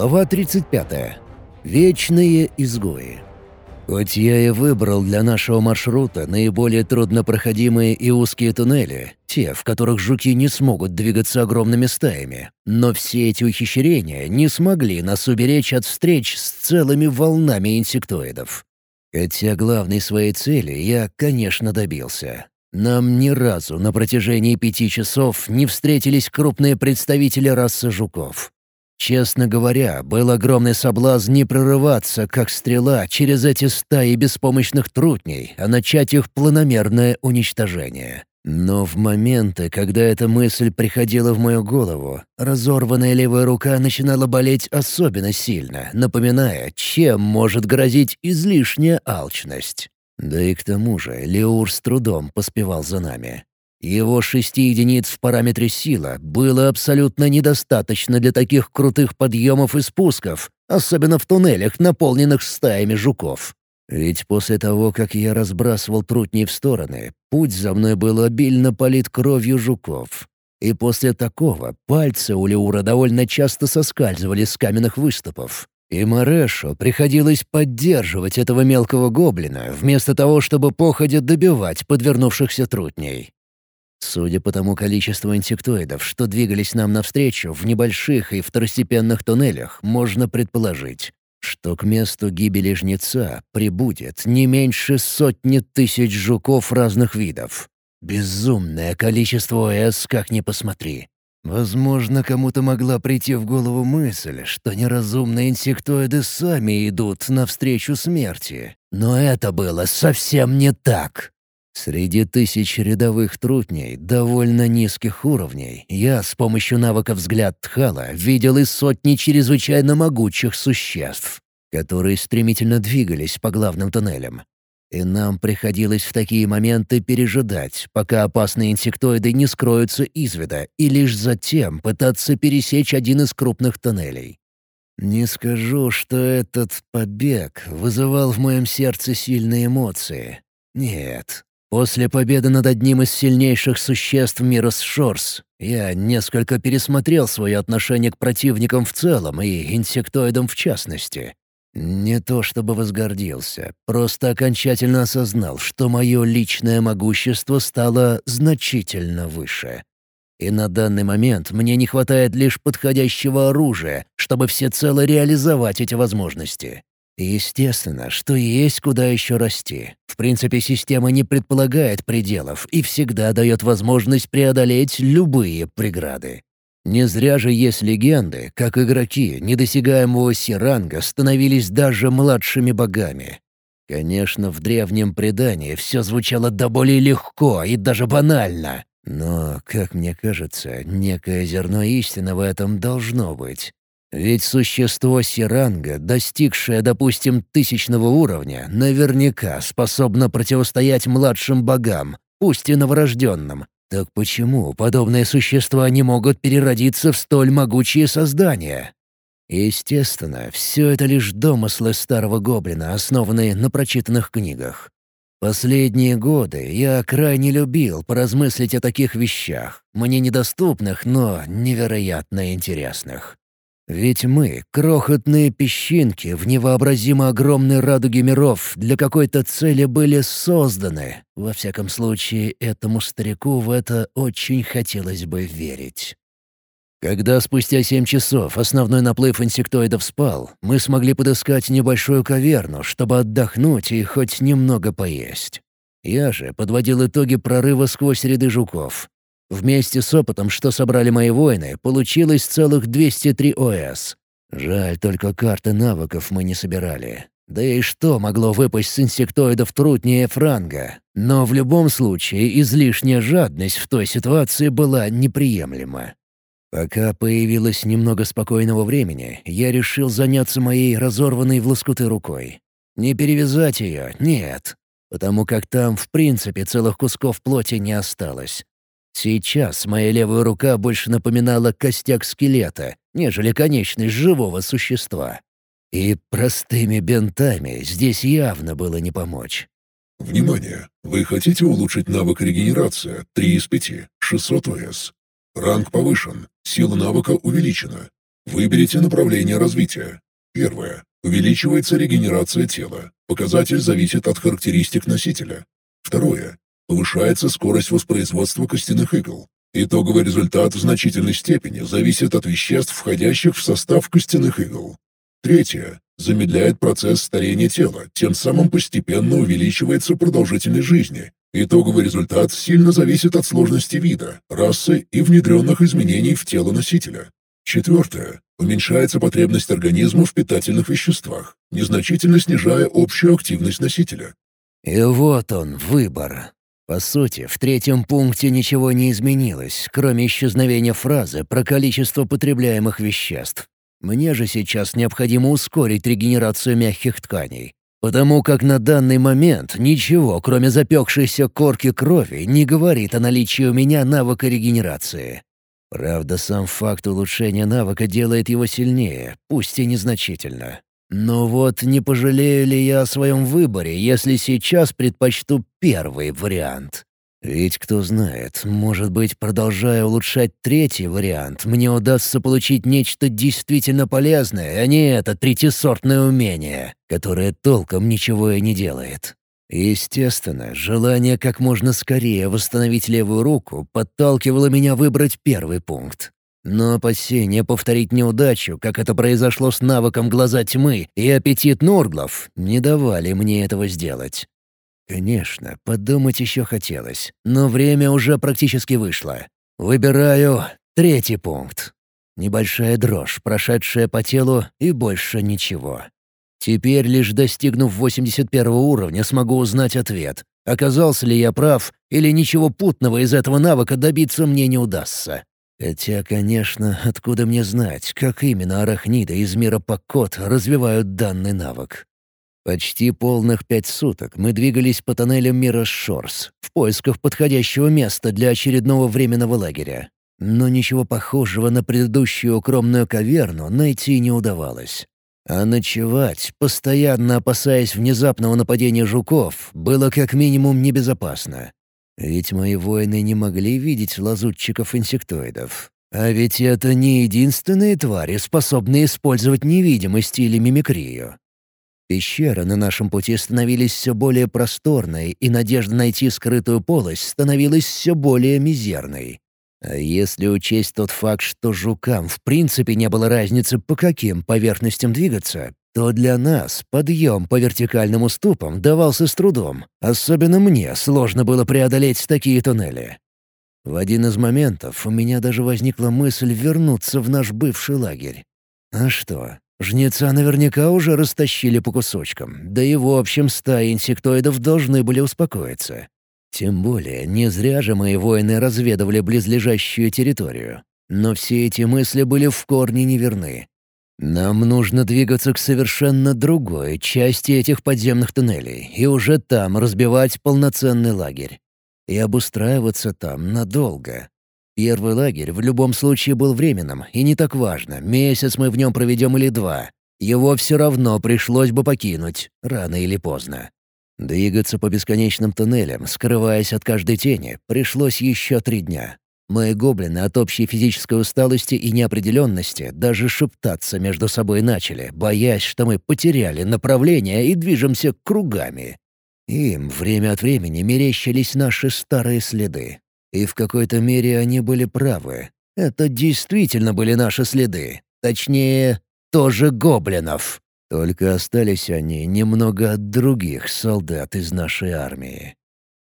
Глава 35. Вечные изгои. Хоть я и выбрал для нашего маршрута наиболее труднопроходимые и узкие туннели, те, в которых жуки не смогут двигаться огромными стаями, но все эти ухищрения не смогли нас уберечь от встреч с целыми волнами инсектоидов. Хотя главной своей цели я, конечно, добился. Нам ни разу на протяжении пяти часов не встретились крупные представители расы жуков. Честно говоря, был огромный соблазн не прорываться, как стрела, через эти стаи беспомощных трутней, а начать их планомерное уничтожение. Но в моменты, когда эта мысль приходила в мою голову, разорванная левая рука начинала болеть особенно сильно, напоминая, чем может грозить излишняя алчность. Да и к тому же Леур с трудом поспевал за нами. Его шести единиц в параметре сила было абсолютно недостаточно для таких крутых подъемов и спусков, особенно в туннелях, наполненных стаями жуков. Ведь после того, как я разбрасывал трутни в стороны, путь за мной был обильно полит кровью жуков. И после такого пальцы у Леура довольно часто соскальзывали с каменных выступов. И Марешу приходилось поддерживать этого мелкого гоблина, вместо того, чтобы походя добивать подвернувшихся трутней. Судя по тому количеству инсектоидов, что двигались нам навстречу в небольших и второстепенных туннелях, можно предположить, что к месту гибели жнеца прибудет не меньше сотни тысяч жуков разных видов. Безумное количество ОС, как ни посмотри. Возможно, кому-то могла прийти в голову мысль, что неразумные инсектоиды сами идут навстречу смерти. Но это было совсем не так. Среди тысяч рядовых трутней довольно низких уровней я с помощью навыка «Взгляд Тхала» видел и сотни чрезвычайно могучих существ, которые стремительно двигались по главным туннелям. И нам приходилось в такие моменты пережидать, пока опасные инсектоиды не скроются из вида, и лишь затем пытаться пересечь один из крупных тоннелей. Не скажу, что этот побег вызывал в моем сердце сильные эмоции. Нет, После победы над одним из сильнейших существ мира Шорс, я несколько пересмотрел свое отношение к противникам в целом и инсектоидам в частности. Не то чтобы возгордился, просто окончательно осознал, что мое личное могущество стало значительно выше. И на данный момент мне не хватает лишь подходящего оружия, чтобы всецело реализовать эти возможности. Естественно, что есть куда еще расти. В принципе, система не предполагает пределов и всегда дает возможность преодолеть любые преграды. Не зря же есть легенды, как игроки недосягаемого Сиранга становились даже младшими богами. Конечно, в древнем предании все звучало до более легко и даже банально. Но, как мне кажется, некое зерно истины в этом должно быть. Ведь существо Сиранга, достигшее, допустим, тысячного уровня, наверняка способно противостоять младшим богам, пусть и новорожденным. Так почему подобные существа не могут переродиться в столь могучие создания? Естественно, все это лишь домыслы старого гоблина, основанные на прочитанных книгах. Последние годы я крайне любил поразмыслить о таких вещах, мне недоступных, но невероятно интересных. Ведь мы — крохотные песчинки в невообразимо огромной радуге миров для какой-то цели были созданы. Во всяком случае, этому старику в это очень хотелось бы верить. Когда спустя семь часов основной наплыв инсектоидов спал, мы смогли подыскать небольшую каверну, чтобы отдохнуть и хоть немного поесть. Я же подводил итоги прорыва сквозь ряды жуков. Вместе с опытом, что собрали мои воины, получилось целых 203 ОС. Жаль, только карты навыков мы не собирали. Да и что могло выпасть с инсектоидов труднее франга? Но в любом случае излишняя жадность в той ситуации была неприемлема. Пока появилось немного спокойного времени, я решил заняться моей разорванной в лоскуты рукой. Не перевязать ее, нет, потому как там в принципе целых кусков плоти не осталось. Сейчас моя левая рука больше напоминала костяк скелета, нежели конечность живого существа. И простыми бинтами здесь явно было не помочь. Внимание! Вы хотите улучшить навык регенерация 3 из 5, 600 ОС. Ранг повышен, сила навыка увеличена. Выберите направление развития. Первое. Увеличивается регенерация тела. Показатель зависит от характеристик носителя. Второе. Повышается скорость воспроизводства костяных игл. Итоговый результат в значительной степени зависит от веществ, входящих в состав костяных игл. Третье. Замедляет процесс старения тела, тем самым постепенно увеличивается продолжительность жизни. Итоговый результат сильно зависит от сложности вида, расы и внедренных изменений в тело носителя. Четвертое. Уменьшается потребность организма в питательных веществах, незначительно снижая общую активность носителя. И вот он, выбор. По сути, в третьем пункте ничего не изменилось, кроме исчезновения фразы про количество потребляемых веществ. Мне же сейчас необходимо ускорить регенерацию мягких тканей, потому как на данный момент ничего, кроме запекшейся корки крови, не говорит о наличии у меня навыка регенерации. Правда, сам факт улучшения навыка делает его сильнее, пусть и незначительно. Но вот не пожалею ли я о своем выборе, если сейчас предпочту первый вариант? Ведь кто знает, может быть, продолжая улучшать третий вариант, мне удастся получить нечто действительно полезное, а не это третьесортное умение, которое толком ничего и не делает. Естественно, желание как можно скорее восстановить левую руку подталкивало меня выбрать первый пункт. Но опасения повторить неудачу, как это произошло с навыком «Глаза тьмы» и «Аппетит Нурглов», не давали мне этого сделать. Конечно, подумать еще хотелось, но время уже практически вышло. Выбираю третий пункт. Небольшая дрожь, прошедшая по телу, и больше ничего. Теперь, лишь достигнув 81 уровня, смогу узнать ответ. Оказался ли я прав, или ничего путного из этого навыка добиться мне не удастся. Хотя, конечно, откуда мне знать, как именно арахниды из мира Покот развивают данный навык. Почти полных пять суток мы двигались по тоннелям мира Шорс в поисках подходящего места для очередного временного лагеря. Но ничего похожего на предыдущую укромную каверну найти не удавалось. А ночевать, постоянно опасаясь внезапного нападения жуков, было как минимум небезопасно. Ведь мои воины не могли видеть лазутчиков-инсектоидов. А ведь это не единственные твари, способные использовать невидимость или мимикрию. Пещеры на нашем пути становились все более просторной, и надежда найти скрытую полость становилась все более мизерной. А если учесть тот факт, что жукам в принципе не было разницы, по каким поверхностям двигаться, то для нас подъем по вертикальным уступам давался с трудом. Особенно мне сложно было преодолеть такие туннели. В один из моментов у меня даже возникла мысль вернуться в наш бывший лагерь. А что, жнеца наверняка уже растащили по кусочкам, да и в общем стаи инсектоидов должны были успокоиться. Тем более, не зря же мои воины разведывали близлежащую территорию. Но все эти мысли были в корне неверны. Нам нужно двигаться к совершенно другой части этих подземных туннелей и уже там разбивать полноценный лагерь. И обустраиваться там надолго. Первый лагерь в любом случае был временным, и не так важно, месяц мы в нем проведем или два. Его все равно пришлось бы покинуть, рано или поздно. Двигаться по бесконечным туннелям, скрываясь от каждой тени, пришлось еще три дня. Мои гоблины от общей физической усталости и неопределенности даже шептаться между собой начали, боясь, что мы потеряли направление и движемся кругами. Им время от времени мерещились наши старые следы. И в какой-то мере они были правы. Это действительно были наши следы. Точнее, тоже гоблинов. Только остались они немного от других солдат из нашей армии.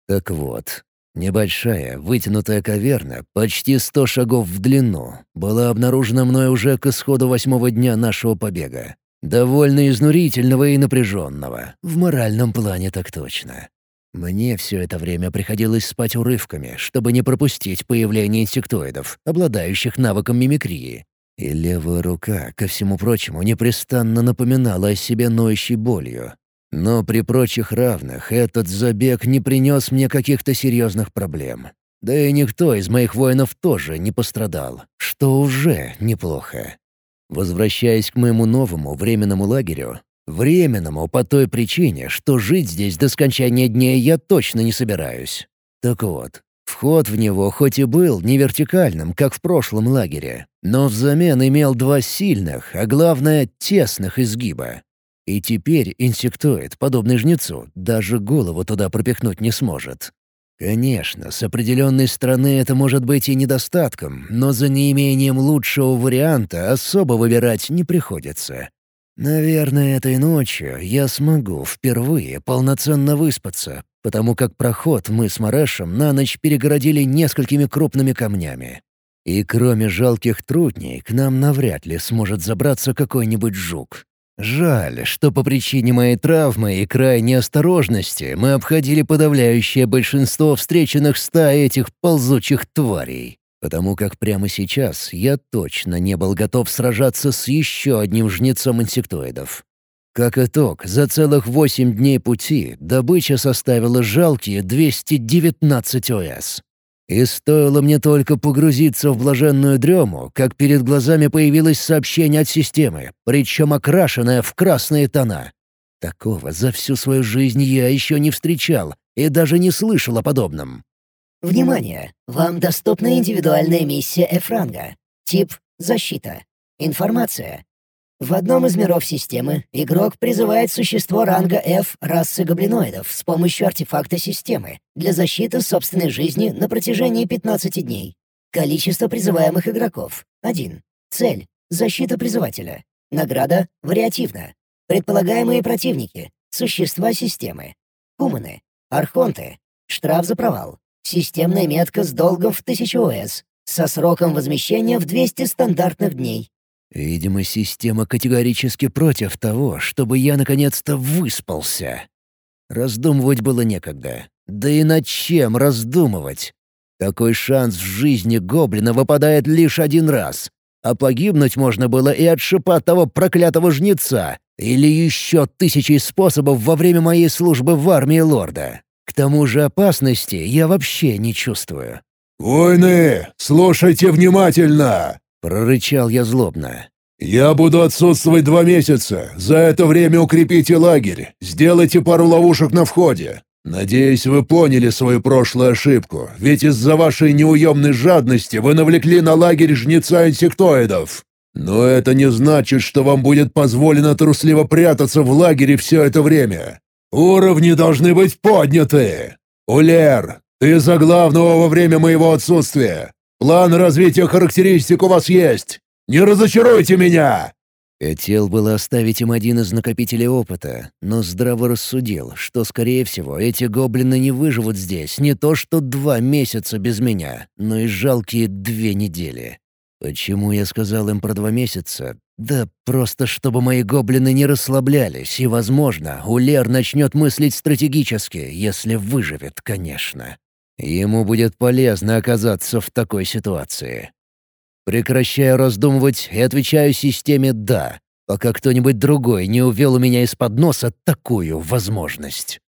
Так вот, Небольшая, вытянутая каверна, почти сто шагов в длину, была обнаружена мной уже к исходу восьмого дня нашего побега. Довольно изнурительного и напряженного. В моральном плане так точно. Мне все это время приходилось спать урывками, чтобы не пропустить появление инсектоидов, обладающих навыком мимикрии. И левая рука, ко всему прочему, непрестанно напоминала о себе ноющей болью, но при прочих равных этот забег не принес мне каких-то серьезных проблем. Да и никто из моих воинов тоже не пострадал, что уже неплохо. Возвращаясь к моему новому временному лагерю, временному по той причине, что жить здесь до скончания дней я точно не собираюсь. Так вот, Вход в него хоть и был не вертикальным, как в прошлом лагере, но взамен имел два сильных, а главное — тесных изгиба. И теперь инсектоид, подобный жнецу, даже голову туда пропихнуть не сможет. Конечно, с определенной стороны это может быть и недостатком, но за неимением лучшего варианта особо выбирать не приходится. Наверное, этой ночью я смогу впервые полноценно выспаться, потому как проход мы с Марешем на ночь перегородили несколькими крупными камнями. И кроме жалких трудней, к нам навряд ли сможет забраться какой-нибудь жук. Жаль, что по причине моей травмы и крайней осторожности мы обходили подавляющее большинство встреченных ста этих ползучих тварей. Потому как прямо сейчас я точно не был готов сражаться с еще одним жнецом инсектоидов. Как итог, за целых восемь дней пути добыча составила жалкие 219 ОС. И стоило мне только погрузиться в блаженную дрему, как перед глазами появилось сообщение от системы, причем окрашенное в красные тона. Такого за всю свою жизнь я еще не встречал и даже не слышал о подобном. Внимание! Вам доступна индивидуальная миссия Эфранга. Тип — защита. Информация. В одном из миров системы игрок призывает существо ранга F расы гоблиноидов с помощью артефакта системы для защиты собственной жизни на протяжении 15 дней. Количество призываемых игроков — 1. Цель — защита призывателя. Награда — вариативна. Предполагаемые противники — существа системы. Хуманы, архонты, штраф за провал. Системная метка с долгом в 1000 ОС, со сроком возмещения в 200 стандартных дней. Видимо, система категорически против того, чтобы я наконец-то выспался. Раздумывать было некогда. Да и над чем раздумывать? Такой шанс в жизни гоблина выпадает лишь один раз. А погибнуть можно было и от шипа того проклятого жнеца, или еще тысячи способов во время моей службы в армии лорда. К тому же опасности я вообще не чувствую. «Войны, слушайте внимательно!» Прорычал я злобно. «Я буду отсутствовать два месяца. За это время укрепите лагерь. Сделайте пару ловушек на входе. Надеюсь, вы поняли свою прошлую ошибку, ведь из-за вашей неуемной жадности вы навлекли на лагерь жнеца инсектоидов. Но это не значит, что вам будет позволено трусливо прятаться в лагере все это время. Уровни должны быть подняты. Улер, ты за главного во время моего отсутствия. План развития характеристик у вас есть. Не разочаруйте меня!» Хотел было оставить им один из накопителей опыта, но здраво рассудил, что, скорее всего, эти гоблины не выживут здесь не то что два месяца без меня, но и жалкие две недели. Почему я сказал им про два месяца? Да просто чтобы мои гоблины не расслаблялись, и, возможно, Улер начнет мыслить стратегически, если выживет, конечно. Ему будет полезно оказаться в такой ситуации. Прекращаю раздумывать и отвечаю системе «да», пока кто-нибудь другой не увел у меня из-под носа такую возможность.